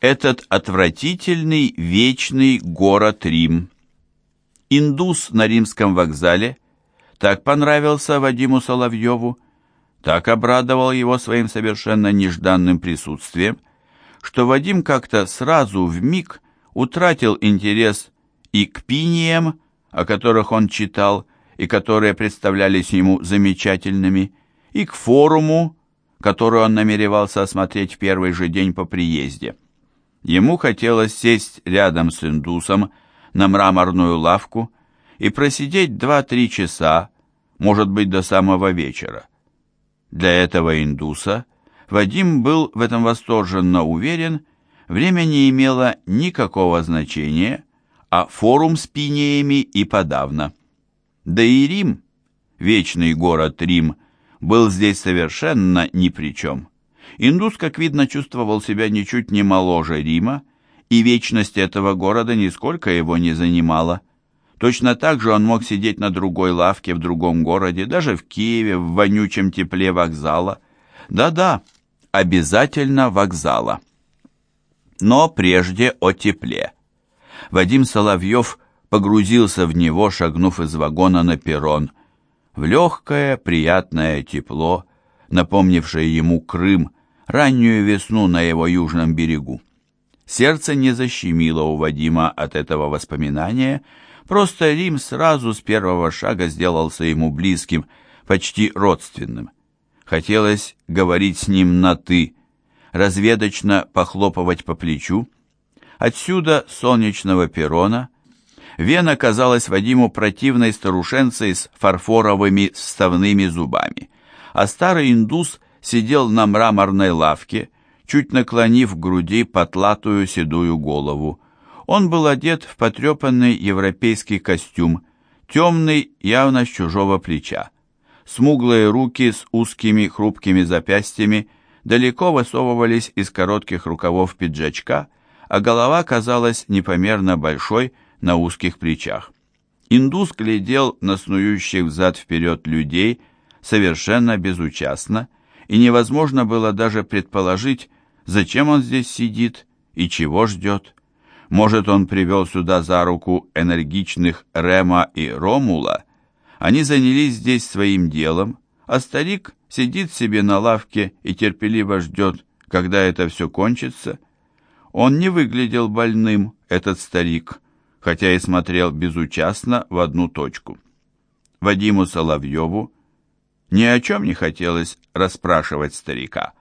этот отвратительный вечный город Рим. Индус на римском вокзале так понравился Вадиму Соловьеву, так обрадовал его своим совершенно нежданным присутствием, что Вадим как-то сразу в миг утратил интерес и к пиниям, о которых он читал, и которые представлялись ему замечательными, и к форуму, который он намеревался осмотреть в первый же день по приезде. Ему хотелось сесть рядом с индусом на мраморную лавку и просидеть два-три часа, может быть, до самого вечера. Для этого индуса Вадим был в этом восторженно уверен, время не имело никакого значения, а форум с пинеями и подавно. Да и Рим, вечный город Рим, был здесь совершенно ни при чем. Индус, как видно, чувствовал себя ничуть не моложе Рима, и вечность этого города нисколько его не занимала. Точно так же он мог сидеть на другой лавке в другом городе, даже в Киеве, в вонючем тепле вокзала. Да-да, обязательно вокзала. Но прежде о тепле. Вадим Соловьев погрузился в него, шагнув из вагона на перрон, в легкое, приятное тепло, напомнившее ему Крым, раннюю весну на его южном берегу. Сердце не защемило у Вадима от этого воспоминания, просто Рим сразу с первого шага сделался ему близким, почти родственным. Хотелось говорить с ним на «ты», разведочно похлопывать по плечу. Отсюда, солнечного перрона, Вена казалась Вадиму противной старушенцей с фарфоровыми вставными зубами, а старый индус сидел на мраморной лавке, чуть наклонив к груди потлатую седую голову. Он был одет в потрепанный европейский костюм, темный, явно с чужого плеча. Смуглые руки с узкими хрупкими запястьями далеко высовывались из коротких рукавов пиджачка, а голова казалась непомерно большой на узких плечах. Индус глядел на снующих взад-вперед людей совершенно безучастно, и невозможно было даже предположить, зачем он здесь сидит и чего ждет. Может, он привел сюда за руку энергичных Рема и Ромула, они занялись здесь своим делом, а старик сидит себе на лавке и терпеливо ждет, когда это все кончится. Он не выглядел больным, этот старик, хотя и смотрел безучастно в одну точку. Вадиму Соловьеву ни о чем не хотелось расспрашивать старика,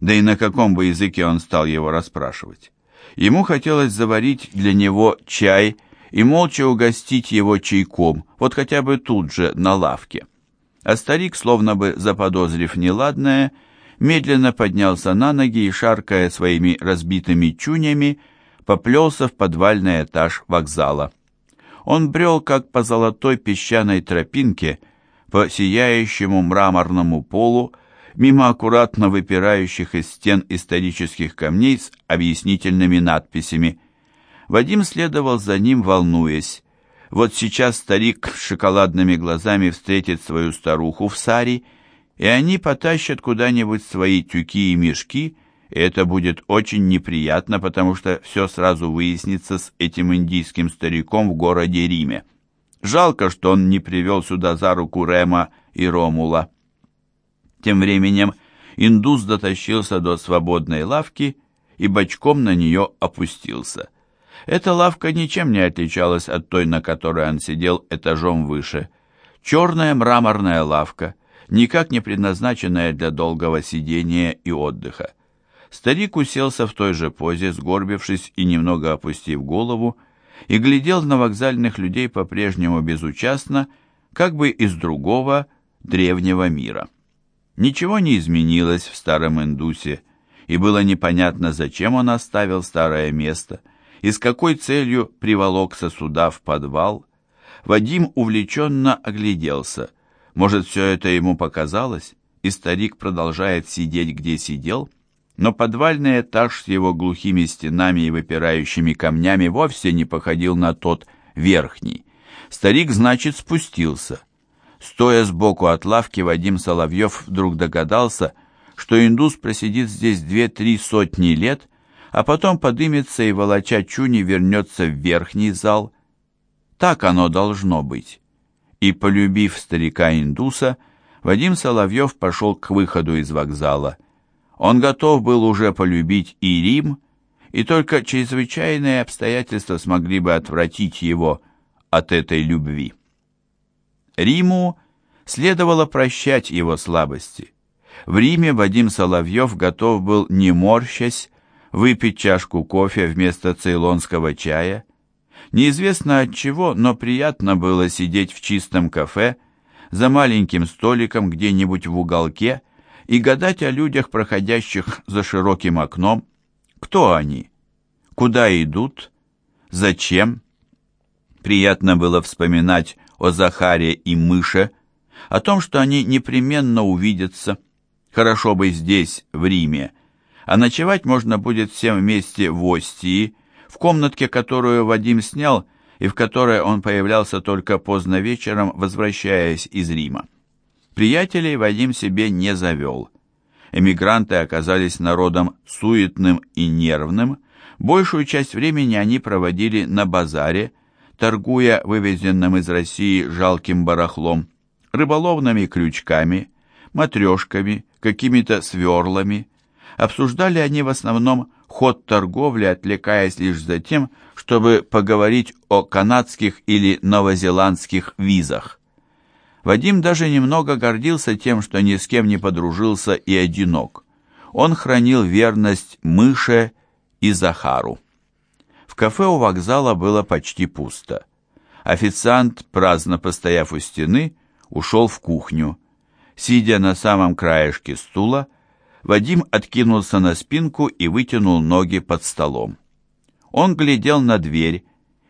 да и на каком бы языке он стал его расспрашивать. Ему хотелось заварить для него чай и молча угостить его чайком, вот хотя бы тут же, на лавке. А старик, словно бы заподозрив неладное, медленно поднялся на ноги и, шаркая своими разбитыми чунями, поплелся в подвальный этаж вокзала. Он брел, как по золотой песчаной тропинке, по сияющему мраморному полу, мимо аккуратно выпирающих из стен исторических камней с объяснительными надписями – Вадим следовал за ним, волнуясь. Вот сейчас старик с шоколадными глазами встретит свою старуху в саре, и они потащат куда-нибудь свои тюки и мешки, и это будет очень неприятно, потому что все сразу выяснится с этим индийским стариком в городе Риме. Жалко, что он не привел сюда за руку Рема и Ромула. Тем временем индус дотащился до свободной лавки и бочком на нее опустился. Эта лавка ничем не отличалась от той, на которой он сидел этажом выше. Черная мраморная лавка, никак не предназначенная для долгого сидения и отдыха. Старик уселся в той же позе, сгорбившись и немного опустив голову, и глядел на вокзальных людей по-прежнему безучастно, как бы из другого древнего мира. Ничего не изменилось в старом индусе, и было непонятно, зачем он оставил старое место – и с какой целью приволокся сюда в подвал, Вадим увлеченно огляделся. Может, все это ему показалось, и старик продолжает сидеть, где сидел? Но подвальный этаж с его глухими стенами и выпирающими камнями вовсе не походил на тот верхний. Старик, значит, спустился. Стоя сбоку от лавки, Вадим Соловьев вдруг догадался, что индус просидит здесь две-три сотни лет, а потом подымется и, волоча чуни, вернется в верхний зал. Так оно должно быть. И, полюбив старика-индуса, Вадим Соловьев пошел к выходу из вокзала. Он готов был уже полюбить и Рим, и только чрезвычайные обстоятельства смогли бы отвратить его от этой любви. Риму следовало прощать его слабости. В Риме Вадим Соловьев готов был, не морщась, выпить чашку кофе вместо цейлонского чая. Неизвестно от чего, но приятно было сидеть в чистом кафе за маленьким столиком где-нибудь в уголке и гадать о людях, проходящих за широким окном. Кто они? Куда идут? Зачем? Приятно было вспоминать о Захаре и Мыше, о том, что они непременно увидятся. Хорошо бы здесь, в Риме, а ночевать можно будет всем вместе в Остии, в комнатке, которую Вадим снял, и в которой он появлялся только поздно вечером, возвращаясь из Рима. Приятелей Вадим себе не завел. Эмигранты оказались народом суетным и нервным, большую часть времени они проводили на базаре, торгуя вывезенным из России жалким барахлом, рыболовными крючками, матрешками, какими-то сверлами. Обсуждали они в основном ход торговли, отвлекаясь лишь за тем, чтобы поговорить о канадских или новозеландских визах. Вадим даже немного гордился тем, что ни с кем не подружился и одинок. Он хранил верность Мыше и Захару. В кафе у вокзала было почти пусто. Официант, праздно постояв у стены, ушел в кухню. Сидя на самом краешке стула, Вадим откинулся на спинку и вытянул ноги под столом. Он глядел на дверь,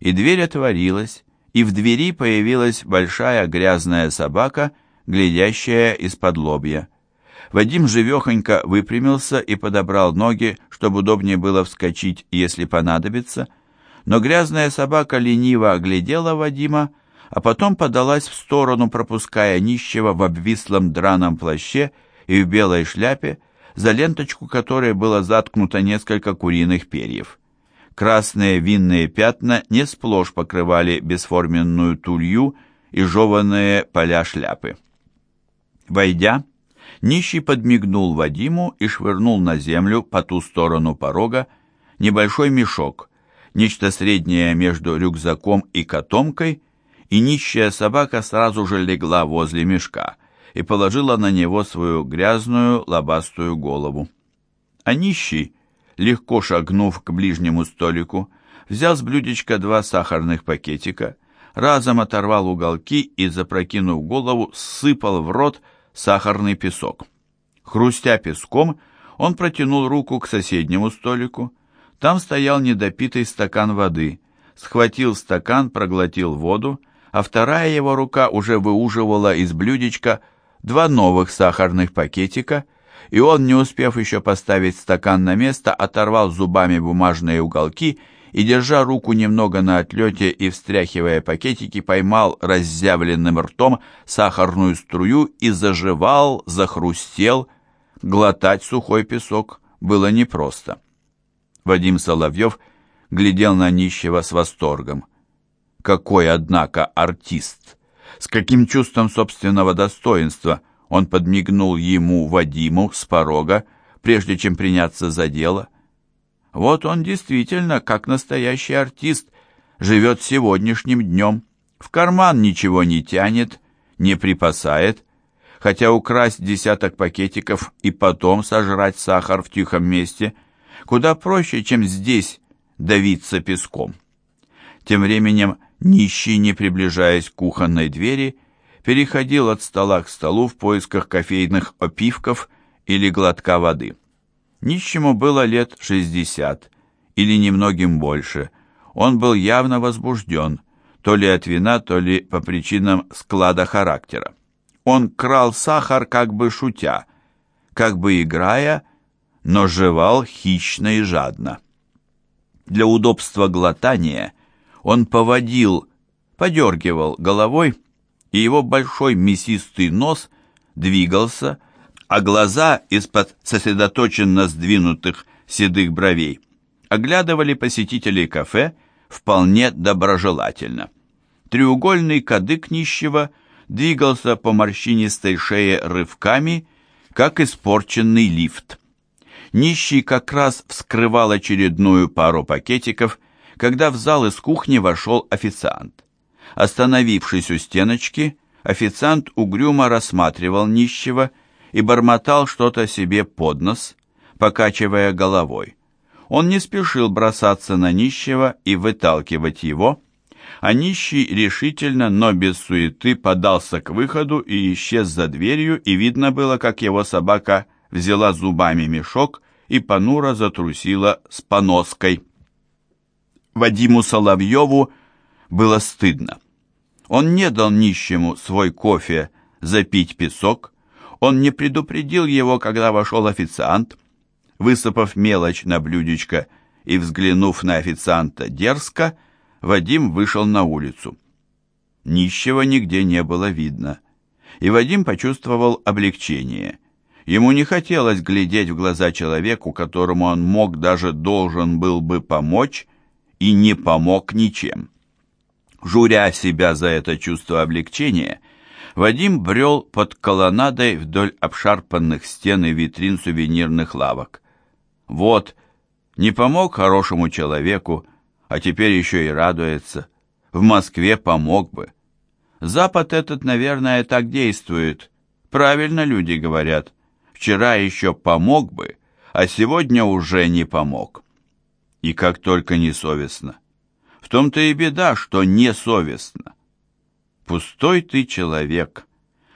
и дверь отворилась, и в двери появилась большая грязная собака, глядящая из-под лобья. Вадим живехонько выпрямился и подобрал ноги, чтобы удобнее было вскочить, если понадобится, но грязная собака лениво оглядела Вадима, а потом подалась в сторону, пропуская нищего в обвислом драном плаще и в белой шляпе, за ленточку которой было заткнуто несколько куриных перьев. Красные винные пятна не сплошь покрывали бесформенную тулью и жеванные поля шляпы. Войдя, нищий подмигнул Вадиму и швырнул на землю по ту сторону порога небольшой мешок, нечто среднее между рюкзаком и котомкой, и нищая собака сразу же легла возле мешка, и положила на него свою грязную лобастую голову. А нищий, легко шагнув к ближнему столику, взял с блюдечка два сахарных пакетика, разом оторвал уголки и, запрокинув голову, сыпал в рот сахарный песок. Хрустя песком, он протянул руку к соседнему столику. Там стоял недопитый стакан воды. Схватил стакан, проглотил воду, а вторая его рука уже выуживала из блюдечка два новых сахарных пакетика, и он, не успев еще поставить стакан на место, оторвал зубами бумажные уголки и, держа руку немного на отлете и встряхивая пакетики, поймал разъявленным ртом сахарную струю и заживал, захрустел. Глотать сухой песок было непросто. Вадим Соловьев глядел на нищего с восторгом. Какой, однако, артист! С каким чувством собственного достоинства он подмигнул ему, Вадиму, с порога, прежде чем приняться за дело. Вот он действительно, как настоящий артист, живет сегодняшним днем. В карман ничего не тянет, не припасает, хотя украсть десяток пакетиков и потом сожрать сахар в тихом месте куда проще, чем здесь давиться песком. Тем временем Нищий, не приближаясь к кухонной двери, переходил от стола к столу в поисках кофейных опивков или глотка воды. Нищему было лет шестьдесят, или немногим больше. Он был явно возбужден, то ли от вина, то ли по причинам склада характера. Он крал сахар как бы шутя, как бы играя, но жевал хищно и жадно. Для удобства глотания – он поводил, подергивал головой, и его большой мясистый нос двигался, а глаза из-под сосредоточенно сдвинутых седых бровей оглядывали посетителей кафе вполне доброжелательно. Треугольный кадык нищего двигался по морщинистой шее рывками, как испорченный лифт. Нищий как раз вскрывал очередную пару пакетиков, когда в зал из кухни вошел официант. Остановившись у стеночки, официант угрюмо рассматривал нищего и бормотал что-то себе под нос, покачивая головой. Он не спешил бросаться на нищего и выталкивать его, а нищий решительно, но без суеты подался к выходу и исчез за дверью, и видно было, как его собака взяла зубами мешок и понуро затрусила с поноской. Вадиму Соловьеву было стыдно. Он не дал нищему свой кофе запить песок, он не предупредил его, когда вошел официант, высыпав мелочь на блюдечко и взглянув на официанта дерзко, Вадим вышел на улицу. Нищего нигде не было видно, и Вадим почувствовал облегчение. Ему не хотелось глядеть в глаза человеку, которому он мог даже должен был бы помочь, и не помог ничем. Журя себя за это чувство облегчения, Вадим брел под колоннадой вдоль обшарпанных стен и витрин сувенирных лавок. Вот, не помог хорошему человеку, а теперь еще и радуется. В Москве помог бы. Запад этот, наверное, так действует. Правильно люди говорят. Вчера еще помог бы, а сегодня уже не помог. И как только не совестно. В том-то и беда, что не совестно. Пустой ты человек,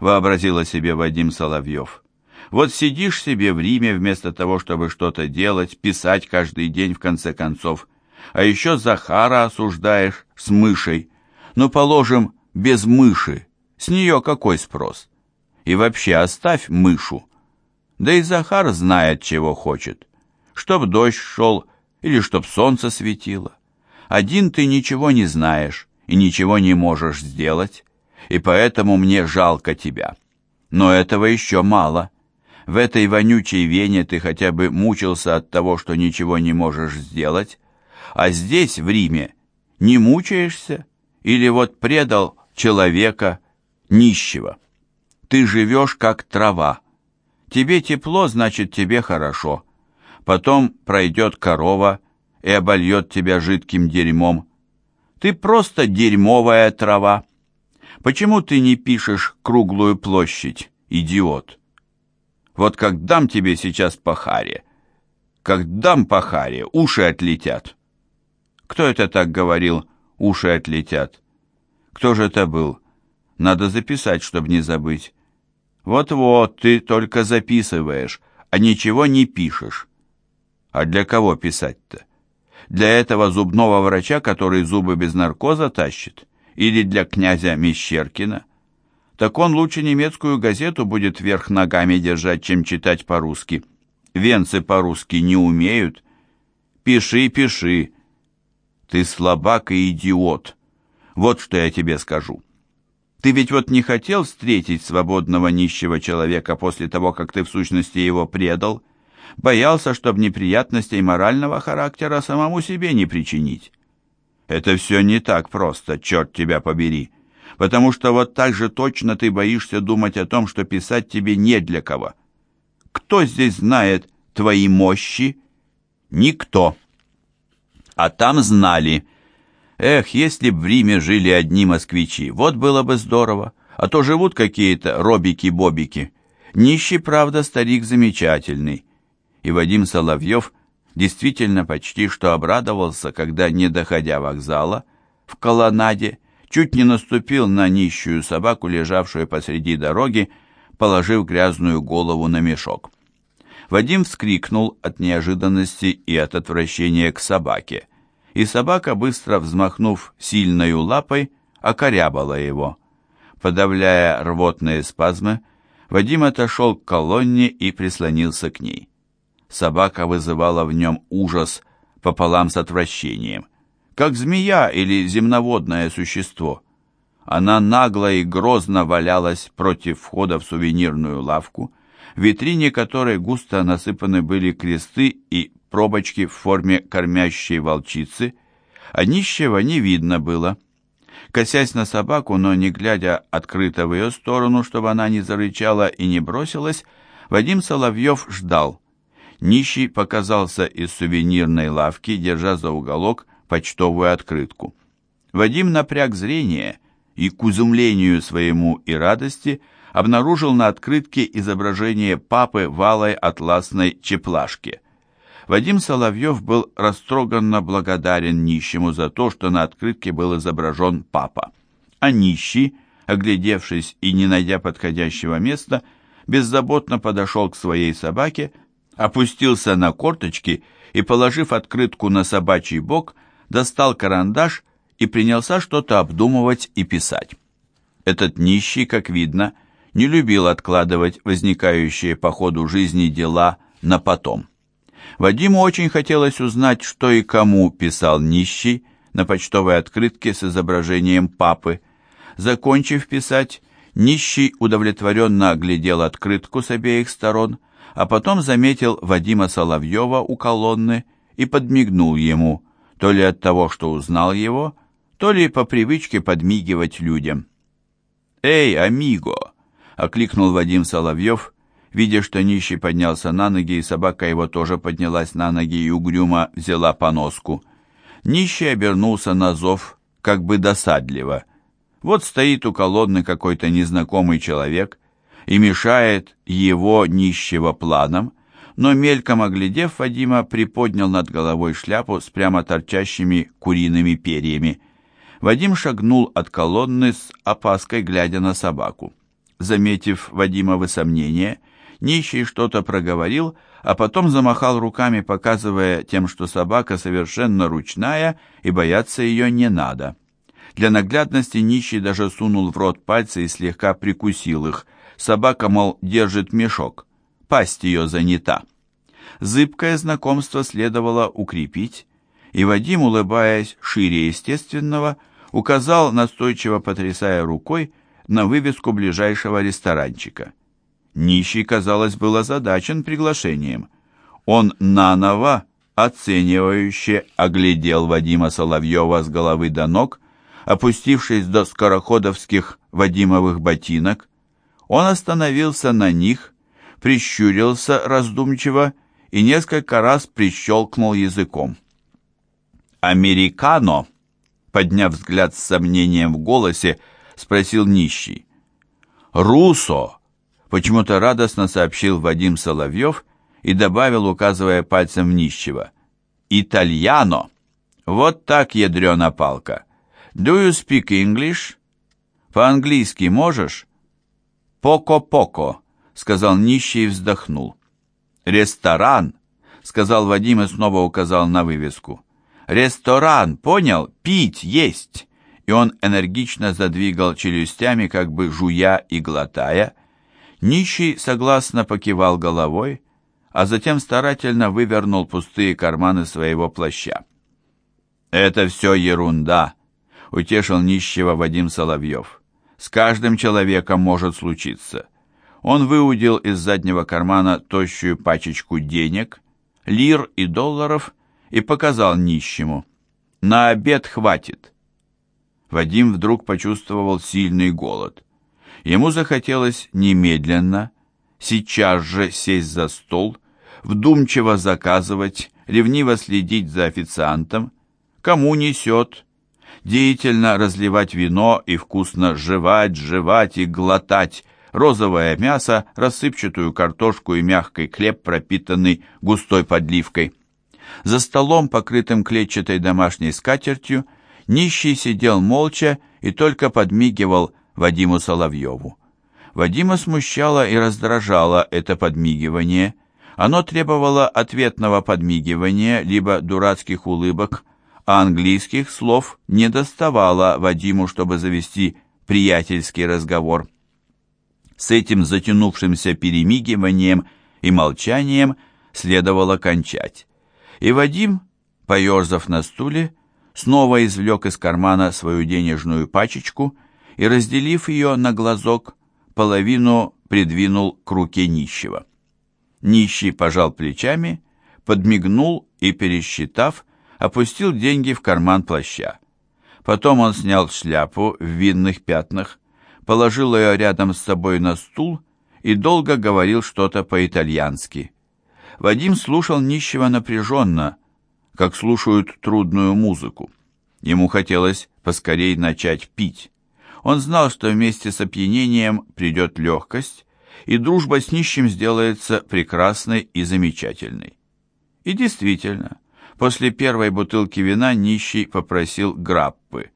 вообразила себе Вадим Соловьев. Вот сидишь себе в Риме вместо того, чтобы что-то делать, писать каждый день в конце концов, а еще Захара осуждаешь с мышей. Ну, положим, без мыши. С нее какой спрос? И вообще оставь мышу. Да и Захар знает, чего хочет. Чтоб дождь шел или чтоб солнце светило. Один ты ничего не знаешь и ничего не можешь сделать, и поэтому мне жалко тебя. Но этого еще мало. В этой вонючей вене ты хотя бы мучился от того, что ничего не можешь сделать, а здесь, в Риме, не мучаешься или вот предал человека, нищего. Ты живешь как трава. Тебе тепло, значит, тебе хорошо. Потом пройдет корова и обольет тебя жидким дерьмом. Ты просто дерьмовая трава. Почему ты не пишешь круглую площадь, идиот? Вот как дам тебе сейчас по харе, как дам по харе, уши отлетят. Кто это так говорил? Уши отлетят. Кто же это был? Надо записать, чтобы не забыть. Вот-вот, ты только записываешь, а ничего не пишешь. А для кого писать-то? Для этого зубного врача, который зубы без наркоза тащит? Или для князя Мещеркина? Так он лучше немецкую газету будет вверх ногами держать, чем читать по-русски. Венцы по-русски не умеют. Пиши, пиши, ты слабак и идиот. Вот что я тебе скажу. Ты ведь вот не хотел встретить свободного нищего человека после того, как ты в сущности его предал? Боялся, чтобы неприятностей морального характера самому себе не причинить. Это все не так просто, черт тебя побери. Потому что вот так же точно ты боишься думать о том, что писать тебе не для кого. Кто здесь знает твои мощи? Никто а там знали. Эх, если б в Риме жили одни москвичи, вот было бы здорово. А то живут какие-то робики-бобики. Нищий, правда, старик замечательный. И Вадим Соловьев действительно почти что обрадовался, когда, не доходя вокзала, в колоннаде, чуть не наступил на нищую собаку, лежавшую посреди дороги, положив грязную голову на мешок. Вадим вскрикнул от неожиданности и от отвращения к собаке, и собака, быстро взмахнув сильною лапой, окорябала его. Подавляя рвотные спазмы, Вадим отошел к колонне и прислонился к ней. Собака вызывала в нем ужас пополам с отвращением, как змея или земноводное существо. Она нагло и грозно валялась против входа в сувенирную лавку, в витрине которой густо насыпаны были кресты и пробочки в форме кормящей волчицы, а нищего не видно было. Косясь на собаку, но не глядя открыто в ее сторону, чтобы она не зарычала и не бросилась, Вадим Соловьев ждал. Нищий показался из сувенирной лавки, держа за уголок почтовую открытку. Вадим напряг зрение и, к изумлению своему и радости, обнаружил на открытке изображение папы в алой атласной чеплашке. Вадим Соловьев был растроганно благодарен нищему за то, что на открытке был изображен папа. А нищий, оглядевшись и не найдя подходящего места, беззаботно подошел к своей собаке, опустился на корточки и, положив открытку на собачий бок, достал карандаш и принялся что-то обдумывать и писать. Этот нищий, как видно, не любил откладывать возникающие по ходу жизни дела на потом. Вадиму очень хотелось узнать, что и кому писал нищий на почтовой открытке с изображением папы. Закончив писать, нищий удовлетворенно оглядел открытку с обеих сторон, а потом заметил Вадима Соловьева у колонны и подмигнул ему, то ли от того, что узнал его, то ли по привычке подмигивать людям. «Эй, амиго!» — окликнул Вадим Соловьев, видя, что нищий поднялся на ноги, и собака его тоже поднялась на ноги и угрюмо взяла поноску. Нищий обернулся на зов, как бы досадливо. Вот стоит у колонны какой-то незнакомый человек и мешает его нищего планам, но мельком оглядев Вадима, приподнял над головой шляпу с прямо торчащими куриными перьями. Вадим шагнул от колонны с опаской, глядя на собаку. Заметив Вадимовы сомнения, нищий что-то проговорил, а потом замахал руками, показывая тем, что собака совершенно ручная и бояться ее не надо. Для наглядности нищий даже сунул в рот пальцы и слегка прикусил их. Собака, мол, держит мешок пасть ее занята. Зыбкое знакомство следовало укрепить, и Вадим, улыбаясь шире естественного, указал, настойчиво потрясая рукой, на вывеску ближайшего ресторанчика. Нищий, казалось, был озадачен приглашением. Он наново, оценивающе оглядел Вадима Соловьева с головы до ног, опустившись до скороходовских Вадимовых ботинок. Он остановился на них, прищурился раздумчиво и несколько раз прищелкнул языком. «Американо!» Подняв взгляд с сомнением в голосе, спросил нищий. «Русо!» Почему-то радостно сообщил Вадим Соловьев и добавил, указывая пальцем в нищего. «Итальяно!» «Вот так, ядрена палка!» «Do you speak English?» «По-английски можешь?» «Поко-поко!» сказал нищий и вздохнул. «Ресторан!» — сказал Вадим и снова указал на вывеску. «Ресторан! Понял? Пить, есть!» И он энергично задвигал челюстями, как бы жуя и глотая. Нищий согласно покивал головой, а затем старательно вывернул пустые карманы своего плаща. «Это все ерунда», — утешил нищего Вадим Соловьев. «С каждым человеком может случиться. Он выудил из заднего кармана тощую пачечку денег, лир и долларов и показал нищему. «На обед хватит». Вадим вдруг почувствовал сильный голод. Ему захотелось немедленно, сейчас же сесть за стол, вдумчиво заказывать, ревниво следить за официантом, кому несет, деятельно разливать вино и вкусно жевать, жевать и глотать, розовое мясо, рассыпчатую картошку и мягкий хлеб, пропитанный густой подливкой. За столом, покрытым клетчатой домашней скатертью, нищий сидел молча и только подмигивал Вадиму Соловьеву. Вадима смущало и раздражало это подмигивание. Оно требовало ответного подмигивания, либо дурацких улыбок, а английских слов не доставало Вадиму, чтобы завести приятельский разговор. С этим затянувшимся перемигиванием и молчанием следовало кончать. И Вадим, поерзав на стуле, снова извлек из кармана свою денежную пачечку и, разделив ее на глазок, половину придвинул к руке нищего. Нищий пожал плечами, подмигнул и, пересчитав, опустил деньги в карман плаща. Потом он снял шляпу в винных пятнах, положил ее рядом с собой на стул и долго говорил что-то по-итальянски. Вадим слушал нищего напряженно, как слушают трудную музыку. Ему хотелось поскорей начать пить. Он знал, что вместе с опьянением придет легкость, и дружба с нищим сделается прекрасной и замечательной. И действительно, после первой бутылки вина нищий попросил граппы.